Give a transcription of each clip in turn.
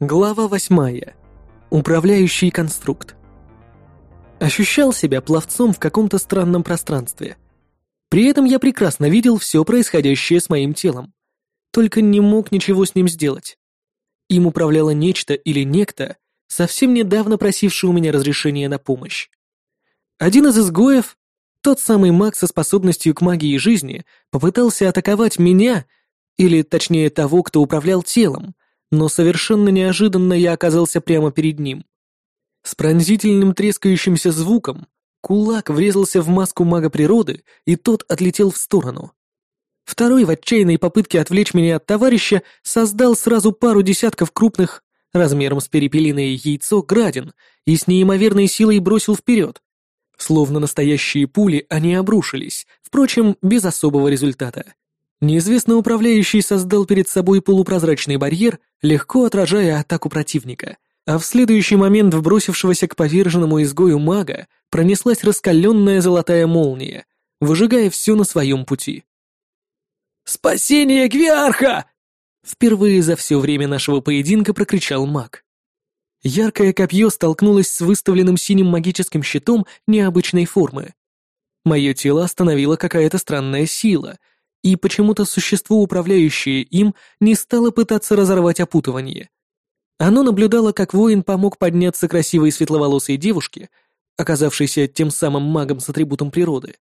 Глава восьмая. Управляющий конструкт. Ощущал себя пловцом в каком-то странном пространстве. При этом я прекрасно видел все происходящее с моим телом. Только не мог ничего с ним сделать. Им управляло нечто или некто, совсем недавно просивший у меня разрешения на помощь. Один из изгоев, тот самый маг со способностью к магии жизни, попытался атаковать меня, или точнее того, кто управлял телом, но совершенно неожиданно я оказался прямо перед ним. С пронзительным трескающимся звуком кулак врезался в маску мага природы, и тот отлетел в сторону. Второй в отчаянной попытке отвлечь меня от товарища создал сразу пару десятков крупных, размером с перепелиное яйцо, градин и с неимоверной силой бросил вперед. Словно настоящие пули, они обрушились, впрочем, без особого результата. Неизвестный управляющий создал перед собой полупрозрачный барьер, легко отражая атаку противника, а в следующий момент вбросившегося к поверженному изгою мага пронеслась раскаленная золотая молния, выжигая все на своем пути. «Спасение Гвиарха!» Впервые за все время нашего поединка прокричал маг. Яркое копье столкнулось с выставленным синим магическим щитом необычной формы. Мое тело остановила какая-то странная сила — и почему-то существо, управляющее им, не стало пытаться разорвать опутывание. Оно наблюдало, как воин помог подняться красивой светловолосой девушке, оказавшейся тем самым магом с атрибутом природы.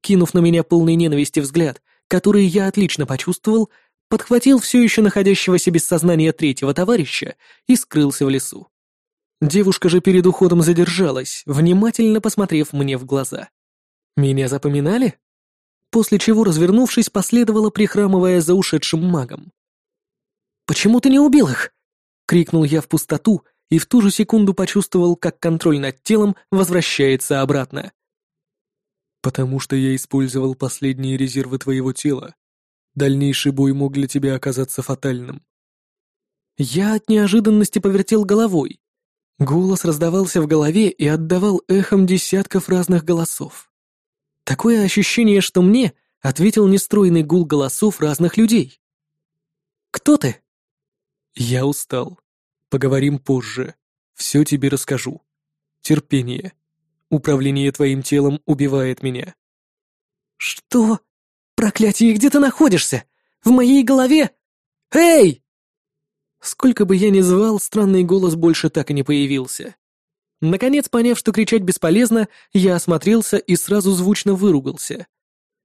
Кинув на меня полный ненависти взгляд, который я отлично почувствовал, подхватил все еще находящегося без сознания третьего товарища и скрылся в лесу. Девушка же перед уходом задержалась, внимательно посмотрев мне в глаза. «Меня запоминали?» После чего, развернувшись, последовала, прихрамывая за ушедшим магом. «Почему ты не убил их?» — крикнул я в пустоту и в ту же секунду почувствовал, как контроль над телом возвращается обратно. «Потому что я использовал последние резервы твоего тела. Дальнейший бой мог для тебя оказаться фатальным». Я от неожиданности повертел головой. Голос раздавался в голове и отдавал эхом десятков разных голосов. Такое ощущение, что мне ответил нестройный гул голосов разных людей. «Кто ты?» «Я устал. Поговорим позже. Все тебе расскажу. Терпение. Управление твоим телом убивает меня». «Что? Проклятие, где ты находишься? В моей голове? Эй!» Сколько бы я ни звал, странный голос больше так и не появился. Наконец, поняв, что кричать бесполезно, я осмотрелся и сразу звучно выругался.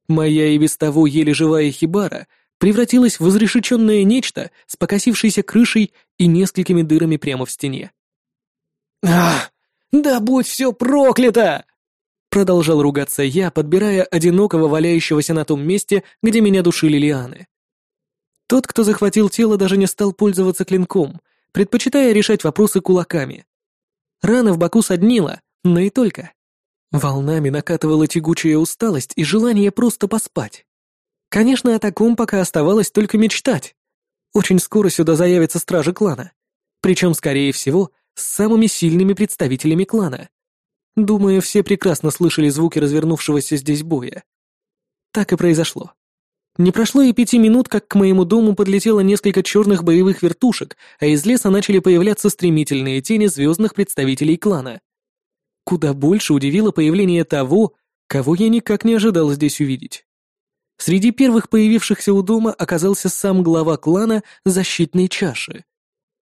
Моя и без того еле живая хибара превратилась в изрешеченное нечто с покосившейся крышей и несколькими дырами прямо в стене. «Ах, да будь все проклято!» Продолжал ругаться я, подбирая одинокого валяющегося на том месте, где меня душили лианы. Тот, кто захватил тело, даже не стал пользоваться клинком, предпочитая решать вопросы кулаками. Рана в боку соднила, но и только. Волнами накатывала тягучая усталость и желание просто поспать. Конечно, о таком пока оставалось только мечтать. Очень скоро сюда заявятся стражи клана. Причем, скорее всего, с самыми сильными представителями клана. Думаю, все прекрасно слышали звуки развернувшегося здесь боя. Так и произошло. Не прошло и пяти минут, как к моему дому подлетело несколько черных боевых вертушек, а из леса начали появляться стремительные тени звездных представителей клана. Куда больше удивило появление того, кого я никак не ожидал здесь увидеть. Среди первых появившихся у дома оказался сам глава клана защитной чаши.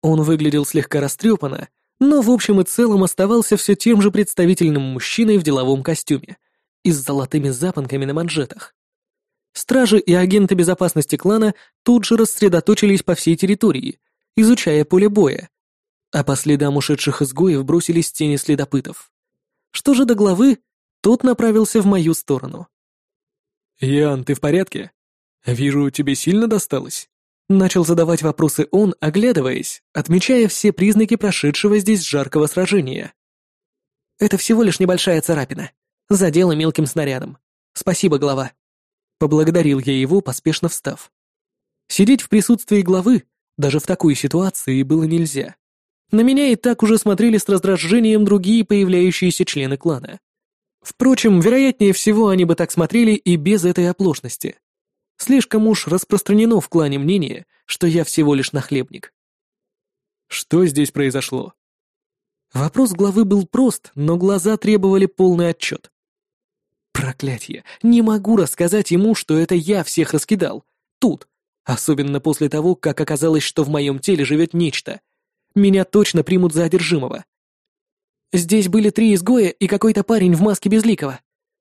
Он выглядел слегка растрепанно, но в общем и целом оставался все тем же представительным мужчиной в деловом костюме и с золотыми запонками на манжетах. Стражи и агенты безопасности клана тут же рассредоточились по всей территории, изучая поле боя, а по следам ушедших изгоев бросились тени следопытов. Что же до главы, тот направился в мою сторону. «Ян, ты в порядке? Вижу, тебе сильно досталось?» Начал задавать вопросы он, оглядываясь, отмечая все признаки прошедшего здесь жаркого сражения. «Это всего лишь небольшая царапина. Задела мелким снарядом. Спасибо, глава», Поблагодарил я его, поспешно встав. Сидеть в присутствии главы даже в такой ситуации было нельзя. На меня и так уже смотрели с раздражением другие появляющиеся члены клана. Впрочем, вероятнее всего, они бы так смотрели и без этой оплошности. Слишком уж распространено в клане мнение, что я всего лишь нахлебник. Что здесь произошло? Вопрос главы был прост, но глаза требовали полный отчет. Проклятье, не могу рассказать ему, что это я всех раскидал. Тут. Особенно после того, как оказалось, что в моем теле живет нечто. Меня точно примут за одержимого. Здесь были три изгоя и какой-то парень в маске Безликого.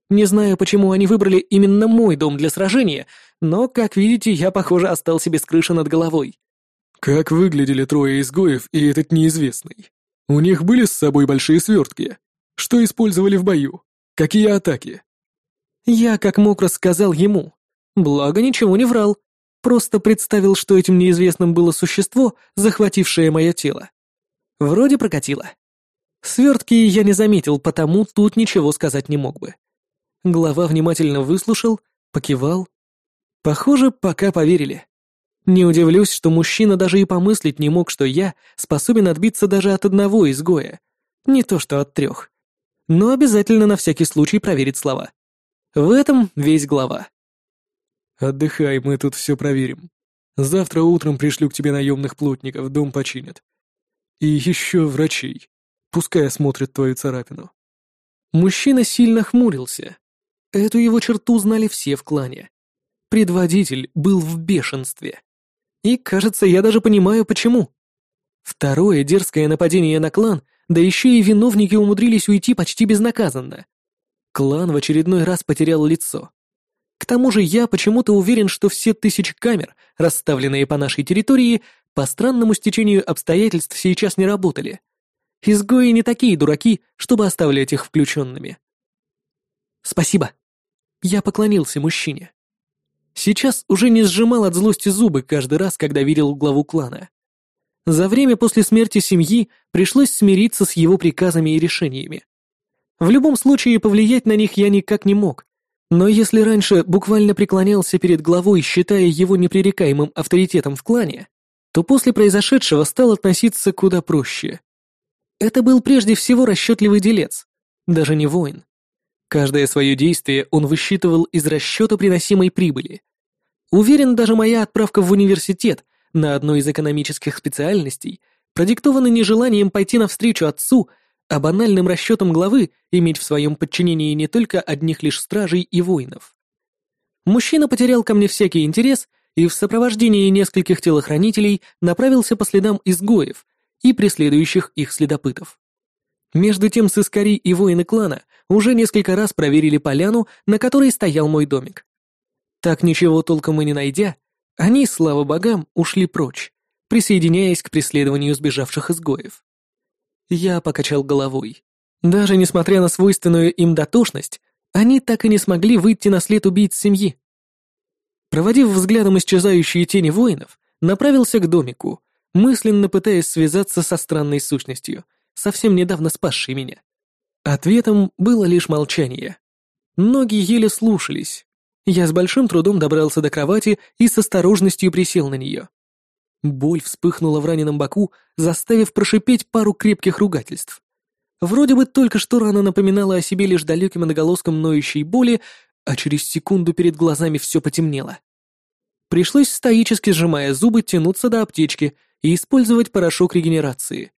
Не знаю, почему они выбрали именно мой дом для сражения, но, как видите, я, похоже, остался без крыши над головой. Как выглядели трое изгоев и этот неизвестный? У них были с собой большие свертки. Что использовали в бою? Какие атаки? Я как мог рассказал ему. Благо ничего не врал. Просто представил, что этим неизвестным было существо, захватившее мое тело. Вроде прокатило. Свертки я не заметил, потому тут ничего сказать не мог бы. Глава внимательно выслушал, покивал. Похоже, пока поверили. Не удивлюсь, что мужчина даже и помыслить не мог, что я способен отбиться даже от одного изгоя, не то что от трех. Но обязательно на всякий случай проверить слова. В этом весь глава. «Отдыхай, мы тут все проверим. Завтра утром пришлю к тебе наемных плотников, дом починят. И еще врачей. Пускай осмотрят твою царапину». Мужчина сильно хмурился. Эту его черту знали все в клане. Предводитель был в бешенстве. И, кажется, я даже понимаю, почему. Второе дерзкое нападение на клан, да еще и виновники умудрились уйти почти безнаказанно. Клан в очередной раз потерял лицо. К тому же я почему-то уверен, что все тысячи камер, расставленные по нашей территории, по странному стечению обстоятельств сейчас не работали. Изгои не такие дураки, чтобы оставлять их включенными. Спасибо. Я поклонился мужчине. Сейчас уже не сжимал от злости зубы каждый раз, когда видел главу клана. За время после смерти семьи пришлось смириться с его приказами и решениями. В любом случае, повлиять на них я никак не мог. Но если раньше буквально преклонялся перед главой, считая его непререкаемым авторитетом в клане, то после произошедшего стал относиться куда проще. Это был прежде всего расчетливый делец, даже не воин. Каждое свое действие он высчитывал из расчета приносимой прибыли. Уверен, даже моя отправка в университет на одной из экономических специальностей продиктована нежеланием пойти навстречу отцу а банальным расчетом главы иметь в своем подчинении не только одних лишь стражей и воинов. Мужчина потерял ко мне всякий интерес и в сопровождении нескольких телохранителей направился по следам изгоев и преследующих их следопытов. Между тем сыскари и воины клана уже несколько раз проверили поляну, на которой стоял мой домик. Так ничего толком и не найдя, они, слава богам, ушли прочь, присоединяясь к преследованию сбежавших изгоев. Я покачал головой. Даже несмотря на свойственную им дотошность, они так и не смогли выйти на след убийц семьи. Проводив взглядом исчезающие тени воинов, направился к домику, мысленно пытаясь связаться со странной сущностью, совсем недавно спасшей меня. Ответом было лишь молчание. Ноги еле слушались. Я с большим трудом добрался до кровати и с осторожностью присел на нее. Боль вспыхнула в раненом боку, заставив прошипеть пару крепких ругательств. Вроде бы только что рана напоминала о себе лишь далеким одноголоском ноющей боли, а через секунду перед глазами все потемнело. Пришлось стоически сжимая зубы тянуться до аптечки и использовать порошок регенерации.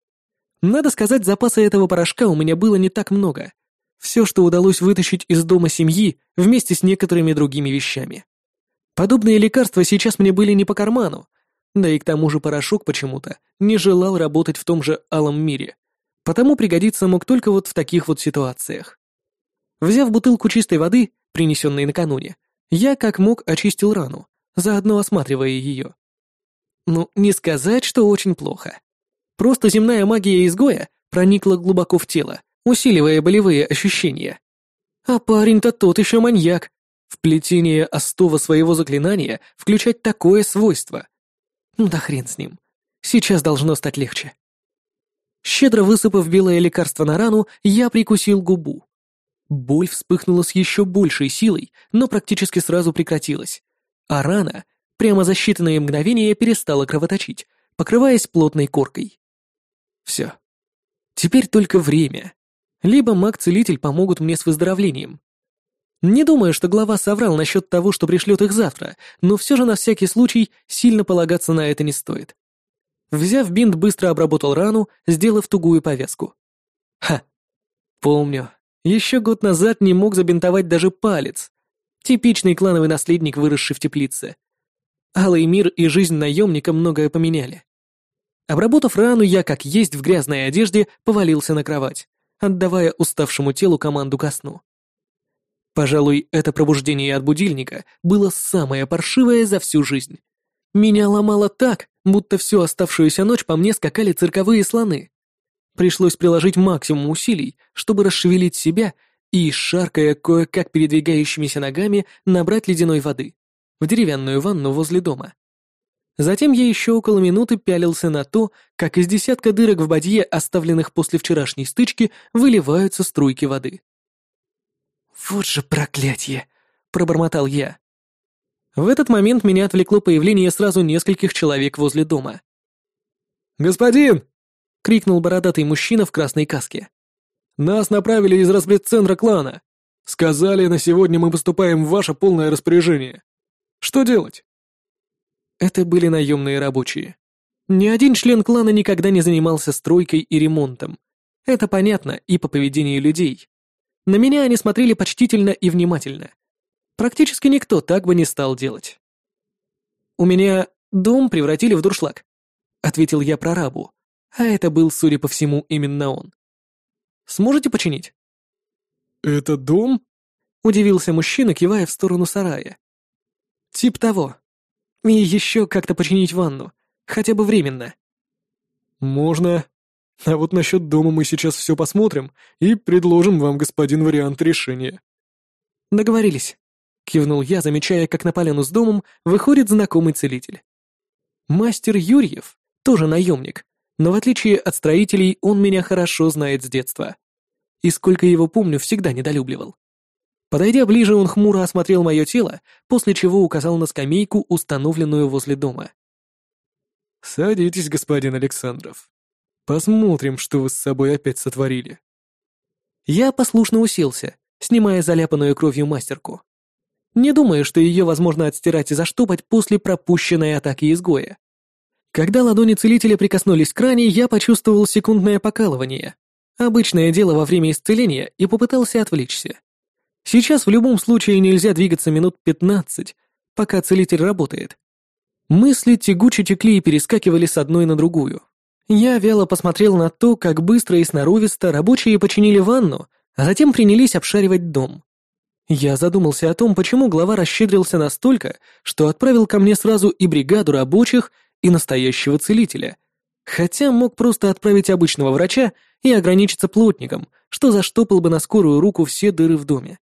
Надо сказать, запаса этого порошка у меня было не так много. Все, что удалось вытащить из дома семьи вместе с некоторыми другими вещами. Подобные лекарства сейчас мне были не по карману, да и к тому же порошок почему-то не желал работать в том же алом мире, потому пригодиться мог только вот в таких вот ситуациях. Взяв бутылку чистой воды, принесенной накануне, я как мог очистил рану, заодно осматривая ее. Ну, не сказать, что очень плохо. Просто земная магия изгоя проникла глубоко в тело, усиливая болевые ощущения. А парень-то тот еще маньяк. В плетение остова своего заклинания включать такое свойство. Ну да хрен с ним. Сейчас должно стать легче. Щедро высыпав белое лекарство на рану, я прикусил губу. Боль вспыхнула с еще большей силой, но практически сразу прекратилась. А рана прямо за считанные мгновения перестала кровоточить, покрываясь плотной коркой. Все. Теперь только время. Либо маг-целитель помогут мне с выздоровлением, не думаю, что глава соврал насчет того, что пришлет их завтра, но все же на всякий случай сильно полагаться на это не стоит. Взяв бинт, быстро обработал рану, сделав тугую повязку. Ха. Помню. Еще год назад не мог забинтовать даже палец. Типичный клановый наследник, выросший в теплице. Алый мир и жизнь наемника многое поменяли. Обработав рану, я, как есть в грязной одежде, повалился на кровать, отдавая уставшему телу команду ко сну. Пожалуй, это пробуждение от будильника было самое паршивое за всю жизнь. Меня ломало так, будто всю оставшуюся ночь по мне скакали цирковые слоны. Пришлось приложить максимум усилий, чтобы расшевелить себя и, шаркая кое-как передвигающимися ногами, набрать ледяной воды в деревянную ванну возле дома. Затем я еще около минуты пялился на то, как из десятка дырок в бадье, оставленных после вчерашней стычки, выливаются струйки воды. «Вот же проклятие!» — пробормотал я. В этот момент меня отвлекло появление сразу нескольких человек возле дома. «Господин!» — крикнул бородатый мужчина в красной каске. «Нас направили из разбредцентра клана. Сказали, на сегодня мы поступаем в ваше полное распоряжение. Что делать?» Это были наемные рабочие. Ни один член клана никогда не занимался стройкой и ремонтом. Это понятно и по поведению людей. На меня они смотрели почтительно и внимательно. Практически никто так бы не стал делать. «У меня дом превратили в дуршлаг», — ответил я прорабу, а это был, судя по всему, именно он. «Сможете починить?» «Это дом?» — удивился мужчина, кивая в сторону сарая. «Тип того. И еще как-то починить ванну, хотя бы временно». «Можно. А вот насчет дома мы сейчас все посмотрим и предложим вам, господин, вариант решения». «Договорились», — кивнул я, замечая, как на поляну с домом выходит знакомый целитель. Мастер Юрьев, тоже наемник, но в отличие от строителей он меня хорошо знает с детства. И сколько его помню, всегда недолюбливал. Подойдя ближе, он хмуро осмотрел мое тело, после чего указал на скамейку, установленную возле дома. «Садитесь, господин Александров. Посмотрим, что вы с собой опять сотворили». Я послушно уселся, снимая заляпанную кровью мастерку. Не думаю, что ее возможно отстирать и заштопать после пропущенной атаки изгоя. Когда ладони целителя прикоснулись к ране, я почувствовал секундное покалывание. Обычное дело во время исцеления и попытался отвлечься. Сейчас в любом случае нельзя двигаться минут пятнадцать, пока целитель работает. Мысли тягуче текли и перескакивали с одной на другую. Я вяло посмотрел на то, как быстро и сноровисто рабочие починили ванну, а затем принялись обшаривать дом. Я задумался о том, почему глава расщедрился настолько, что отправил ко мне сразу и бригаду рабочих, и настоящего целителя. Хотя мог просто отправить обычного врача и ограничиться плотником, что заштопал бы на скорую руку все дыры в доме.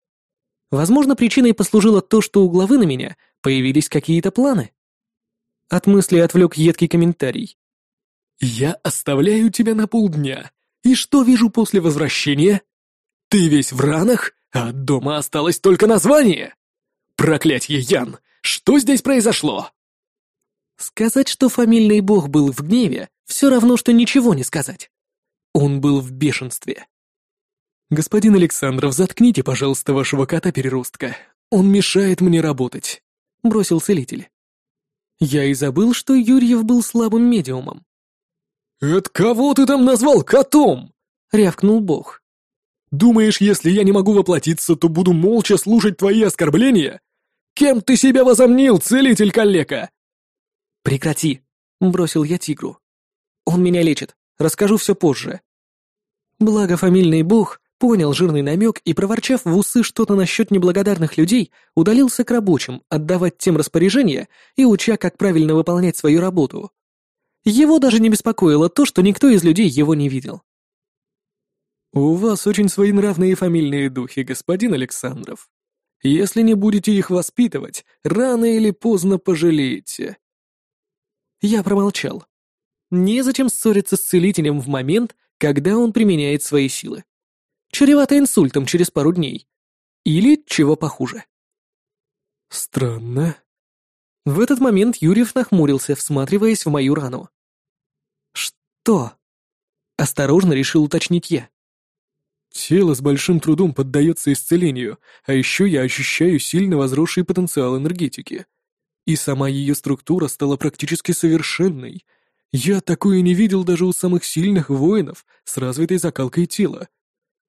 Возможно, причиной послужило то, что у главы на меня появились какие-то планы. От мысли отвлек едкий комментарий. «Я оставляю тебя на полдня. И что вижу после возвращения? Ты весь в ранах, а от дома осталось только название. Проклятье, Ян, что здесь произошло?» Сказать, что фамильный бог был в гневе, все равно, что ничего не сказать. Он был в бешенстве. «Господин Александров, заткните, пожалуйста, вашего кота-переростка. Он мешает мне работать», — бросил целитель. Я и забыл, что Юрьев был слабым медиумом. «Это кого ты там назвал котом?» — рявкнул бог. «Думаешь, если я не могу воплотиться, то буду молча слушать твои оскорбления? Кем ты себя возомнил, целитель калека?» «Прекрати», — бросил я тигру. «Он меня лечит. Расскажу все позже». Благо фамильный бог Понял жирный намек и, проворчав в усы что-то насчет неблагодарных людей, удалился к рабочим, отдавать тем распоряжения и уча, как правильно выполнять свою работу. Его даже не беспокоило то, что никто из людей его не видел. «У вас очень своенравные фамильные духи, господин Александров. Если не будете их воспитывать, рано или поздно пожалеете». Я промолчал. Незачем ссориться с целителем в момент, когда он применяет свои силы чревато инсультом через пару дней. Или чего похуже. Странно. В этот момент Юрьев нахмурился, всматриваясь в мою рану. Что? Осторожно решил уточнить я. Тело с большим трудом поддается исцелению, а еще я ощущаю сильно возросший потенциал энергетики. И сама ее структура стала практически совершенной. Я такое не видел даже у самых сильных воинов с развитой закалкой тела.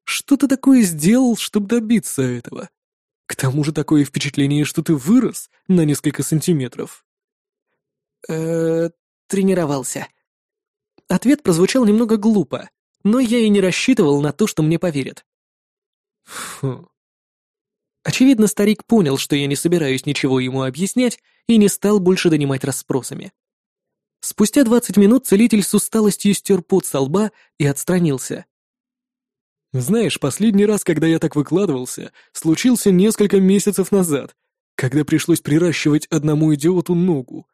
Что ты такое сделал, чтобы добиться этого? К тому же такое впечатление, что ты вырос на несколько сантиметров. э тренировался. Ответ прозвучал немного глупо, но я и не рассчитывал на то, что мне поверят. Фу. Очевидно, старик понял, что я не собираюсь ничего ему объяснять и не стал больше донимать расспросами. Спустя двадцать минут целитель с усталостью стер пот со лба и отстранился. Знаешь, последний раз, когда я так выкладывался, случился несколько месяцев назад, когда пришлось приращивать одному идиоту ногу.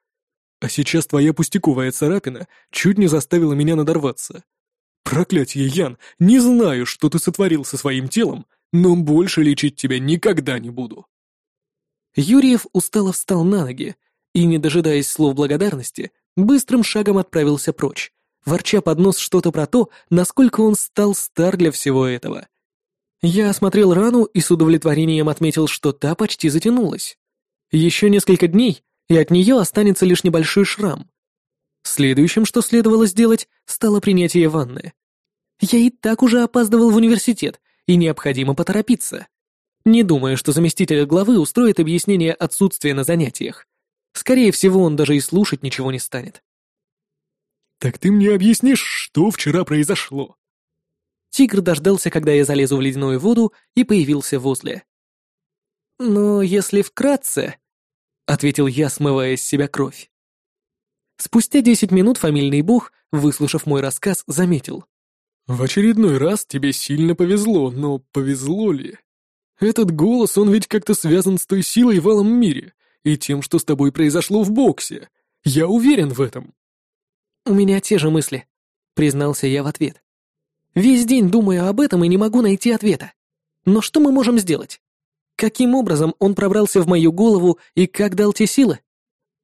А сейчас твоя пустяковая царапина чуть не заставила меня надорваться. Проклятье, Ян, не знаю, что ты сотворил со своим телом, но больше лечить тебя никогда не буду. Юрьев устало встал на ноги и, не дожидаясь слов благодарности, быстрым шагом отправился прочь, ворча под нос что-то про то, насколько он стал стар для всего этого. Я осмотрел рану и с удовлетворением отметил, что та почти затянулась. Еще несколько дней, и от нее останется лишь небольшой шрам. Следующим, что следовало сделать, стало принятие ванны. Я и так уже опаздывал в университет, и необходимо поторопиться. Не думаю, что заместитель главы устроит объяснение отсутствия на занятиях. Скорее всего, он даже и слушать ничего не станет. «Так ты мне объяснишь, что вчера произошло?» Тигр дождался, когда я залезу в ледяную воду, и появился возле. «Но если вкратце...» — ответил я, смывая с себя кровь. Спустя десять минут фамильный бог, выслушав мой рассказ, заметил. «В очередной раз тебе сильно повезло, но повезло ли? Этот голос, он ведь как-то связан с той силой в алом мире и тем, что с тобой произошло в боксе. Я уверен в этом». «У меня те же мысли», — признался я в ответ. «Весь день думаю об этом и не могу найти ответа. Но что мы можем сделать? Каким образом он пробрался в мою голову и как дал те силы?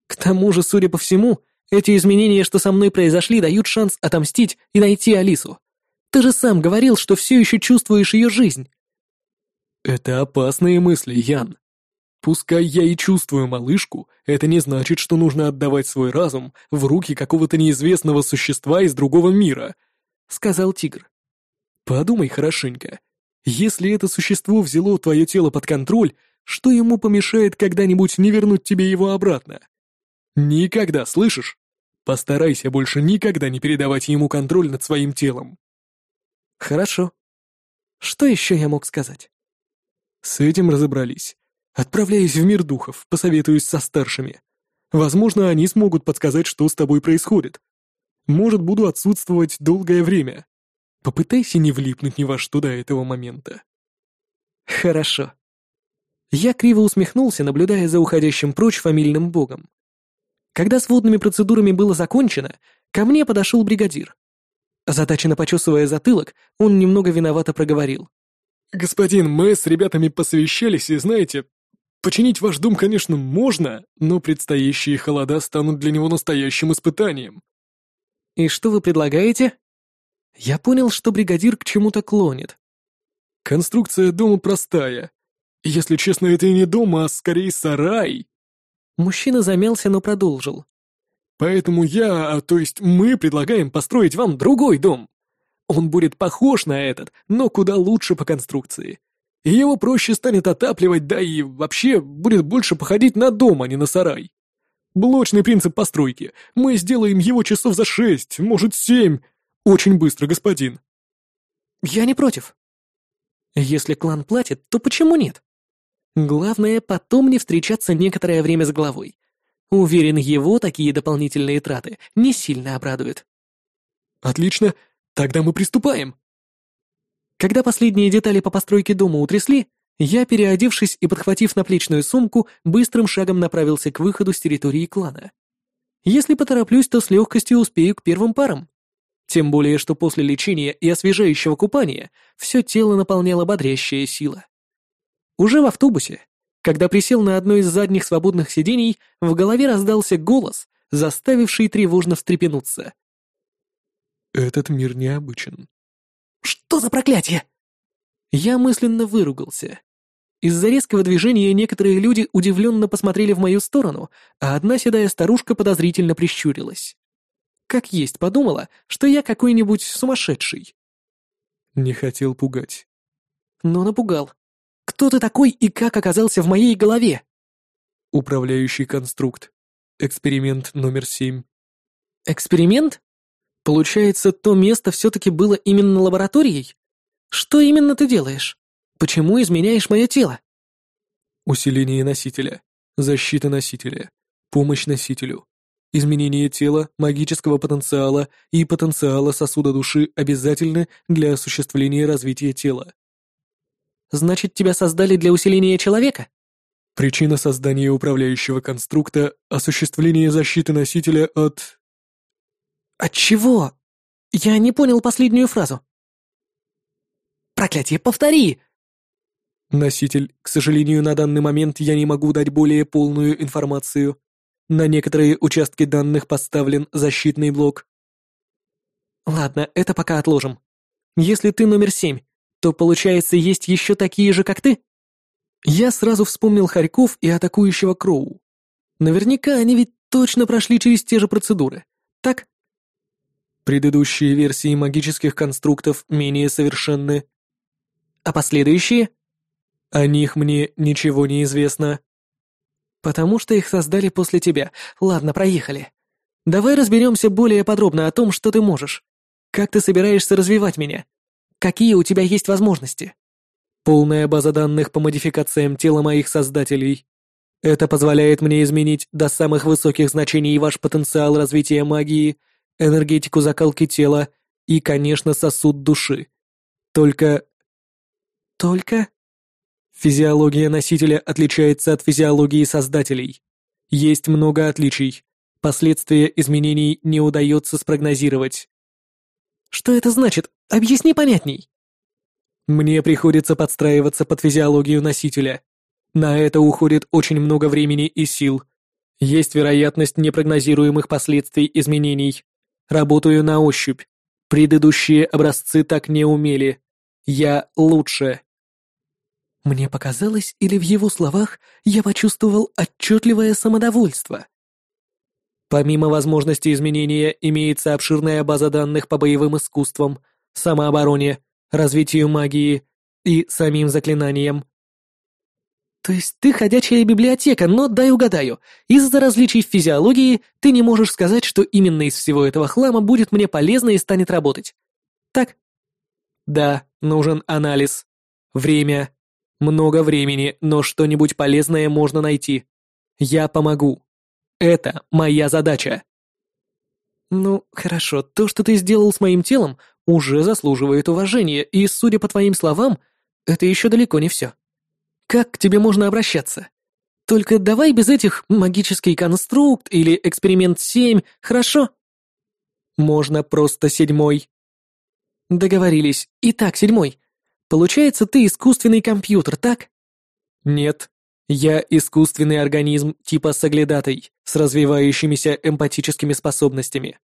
К тому же, судя по всему, эти изменения, что со мной произошли, дают шанс отомстить и найти Алису. Ты же сам говорил, что все еще чувствуешь ее жизнь». «Это опасные мысли, Ян. Пускай я и чувствую малышку, это не значит, что нужно отдавать свой разум в руки какого-то неизвестного существа из другого мира», — сказал тигр. «Подумай хорошенько. Если это существо взяло твое тело под контроль, что ему помешает когда-нибудь не вернуть тебе его обратно? Никогда, слышишь? Постарайся больше никогда не передавать ему контроль над своим телом». «Хорошо. Что еще я мог сказать?» «С этим разобрались. Отправляюсь в мир духов, посоветуюсь со старшими. Возможно, они смогут подсказать, что с тобой происходит. Может, буду отсутствовать долгое время. Попытайся не влипнуть ни во что до этого момента. Хорошо. Я криво усмехнулся, наблюдая за уходящим прочь фамильным богом. Когда с водными процедурами было закончено, ко мне подошел бригадир. Озадаченно почесывая затылок, он немного виновато проговорил. «Господин, мы с ребятами посовещались и, знаете, Починить ваш дом, конечно, можно, но предстоящие холода станут для него настоящим испытанием. И что вы предлагаете? Я понял, что бригадир к чему-то клонит. Конструкция дома простая. Если честно, это и не дом, а скорее сарай. Мужчина замялся, но продолжил. Поэтому я, а, то есть мы предлагаем построить вам другой дом. Он будет похож на этот, но куда лучше по конструкции и его проще станет отапливать, да и вообще будет больше походить на дом, а не на сарай. Блочный принцип постройки. Мы сделаем его часов за шесть, может, семь. Очень быстро, господин. Я не против. Если клан платит, то почему нет? Главное, потом не встречаться некоторое время с главой. Уверен, его такие дополнительные траты не сильно обрадуют. Отлично, тогда мы приступаем. Когда последние детали по постройке дома утрясли, я, переодевшись и подхватив наплечную сумку, быстрым шагом направился к выходу с территории клана. Если потороплюсь, то с легкостью успею к первым парам. Тем более, что после лечения и освежающего купания все тело наполняла бодрящая сила. Уже в автобусе, когда присел на одно из задних свободных сидений, в голове раздался голос, заставивший тревожно встрепенуться. «Этот мир необычен. Что за проклятие?» Я мысленно выругался. Из-за резкого движения некоторые люди удивленно посмотрели в мою сторону, а одна седая старушка подозрительно прищурилась. Как есть подумала, что я какой-нибудь сумасшедший. Не хотел пугать. Но напугал. Кто ты такой и как оказался в моей голове? Управляющий конструкт. Эксперимент номер семь. Эксперимент? Получается, то место все-таки было именно лабораторией? Что именно ты делаешь? Почему изменяешь мое тело? Усиление носителя. Защита носителя. Помощь носителю. Изменение тела, магического потенциала и потенциала сосуда души обязательны для осуществления развития тела. Значит, тебя создали для усиления человека? Причина создания управляющего конструкта — осуществление защиты носителя от... От чего? Я не понял последнюю фразу. Проклятие, повтори! Носитель, к сожалению, на данный момент я не могу дать более полную информацию. На некоторые участки данных поставлен защитный блок. Ладно, это пока отложим. Если ты номер семь, то, получается, есть еще такие же, как ты? Я сразу вспомнил Харьков и атакующего Кроу. Наверняка они ведь точно прошли через те же процедуры, так? Предыдущие версии магических конструктов менее совершенны. А последующие? О них мне ничего не известно. Потому что их создали после тебя. Ладно, проехали. Давай разберемся более подробно о том, что ты можешь. Как ты собираешься развивать меня? Какие у тебя есть возможности? Полная база данных по модификациям тела моих создателей. Это позволяет мне изменить до самых высоких значений ваш потенциал развития магии, энергетику закалки тела и, конечно, сосуд души. Только... Только? Физиология носителя отличается от физиологии создателей. Есть много отличий. Последствия изменений не удается спрогнозировать. Что это значит? Объясни понятней. Мне приходится подстраиваться под физиологию носителя. На это уходит очень много времени и сил. Есть вероятность непрогнозируемых последствий изменений. Работаю на ощупь. Предыдущие образцы так не умели. Я лучше. Мне показалось, или в его словах я почувствовал отчетливое самодовольство. Помимо возможности изменения, имеется обширная база данных по боевым искусствам, самообороне, развитию магии и самим заклинаниям. То есть ты ходячая библиотека, но дай угадаю, из-за различий в физиологии ты не можешь сказать, что именно из всего этого хлама будет мне полезно и станет работать. Так? Да, нужен анализ. Время, много времени, но что-нибудь полезное можно найти. Я помогу. Это моя задача. Ну, хорошо, то, что ты сделал с моим телом, уже заслуживает уважения, и, судя по твоим словам, это еще далеко не все. Как к тебе можно обращаться? Только давай без этих магический конструкт или эксперимент 7, хорошо? Можно просто седьмой. Договорились. Итак, седьмой. Получается, ты искусственный компьютер, так? Нет. Я искусственный организм типа соглядатой с развивающимися эмпатическими способностями.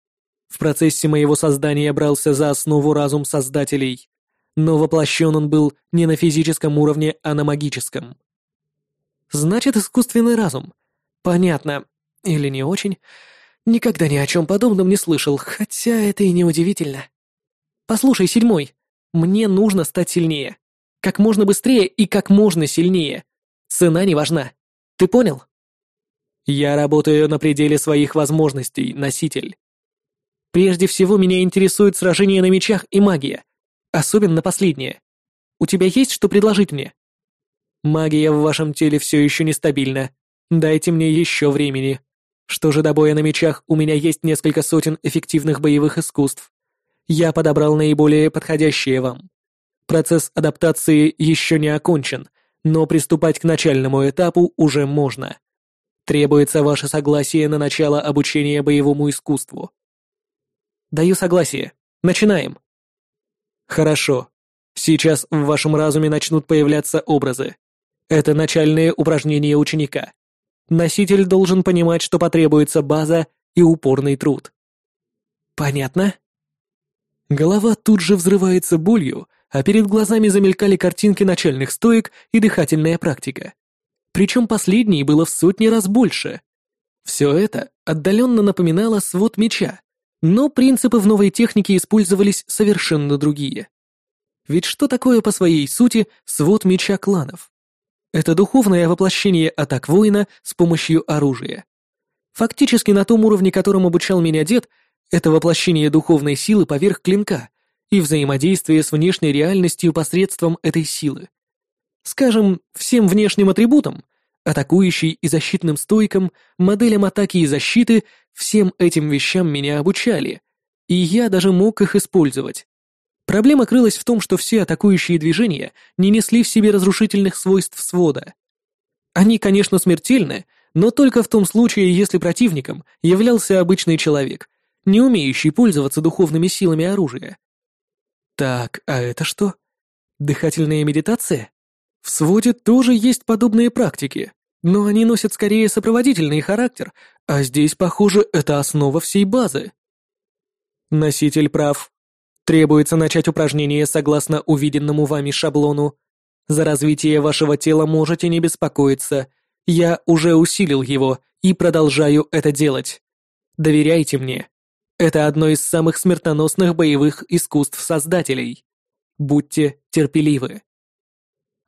В процессе моего создания брался за основу разум создателей, но воплощен он был не на физическом уровне, а на магическом. Значит, искусственный разум. Понятно. Или не очень. Никогда ни о чем подобном не слышал, хотя это и не удивительно. Послушай, седьмой, мне нужно стать сильнее. Как можно быстрее и как можно сильнее. Цена не важна. Ты понял? Я работаю на пределе своих возможностей, носитель. Прежде всего меня интересует сражение на мечах и магия. Особенно последнее. У тебя есть что предложить мне? Магия в вашем теле все еще нестабильна. Дайте мне еще времени. Что же до боя на мечах, у меня есть несколько сотен эффективных боевых искусств. Я подобрал наиболее подходящие вам. Процесс адаптации еще не окончен, но приступать к начальному этапу уже можно. Требуется ваше согласие на начало обучения боевому искусству. Даю согласие. Начинаем. Хорошо. Сейчас в вашем разуме начнут появляться образы. Это начальные упражнения ученика. Носитель должен понимать, что потребуется база и упорный труд. Понятно? Голова тут же взрывается болью, а перед глазами замелькали картинки начальных стоек и дыхательная практика. Причем последней было в сотни раз больше. Все это отдаленно напоминало свод меча, Но принципы в новой технике использовались совершенно другие. Ведь что такое по своей сути свод меча кланов? Это духовное воплощение атак воина с помощью оружия. Фактически на том уровне, которым обучал меня дед, это воплощение духовной силы поверх клинка и взаимодействие с внешней реальностью посредством этой силы. Скажем, всем внешним атрибутам, атакующий и защитным стойкам, моделям атаки и защиты, всем этим вещам меня обучали, и я даже мог их использовать. Проблема крылась в том, что все атакующие движения не несли в себе разрушительных свойств свода. Они, конечно, смертельны, но только в том случае, если противником являлся обычный человек, не умеющий пользоваться духовными силами оружия. Так, а это что? Дыхательная медитация? В своде тоже есть подобные практики, но они носят скорее сопроводительный характер, а здесь, похоже, это основа всей базы. Носитель прав. Требуется начать упражнение согласно увиденному вами шаблону. За развитие вашего тела можете не беспокоиться. Я уже усилил его и продолжаю это делать. Доверяйте мне. Это одно из самых смертоносных боевых искусств создателей. Будьте терпеливы.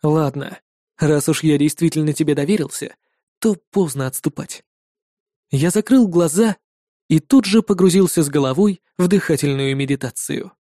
Ладно, раз уж я действительно тебе доверился, то поздно отступать. Я закрыл глаза и тут же погрузился с головой в дыхательную медитацию.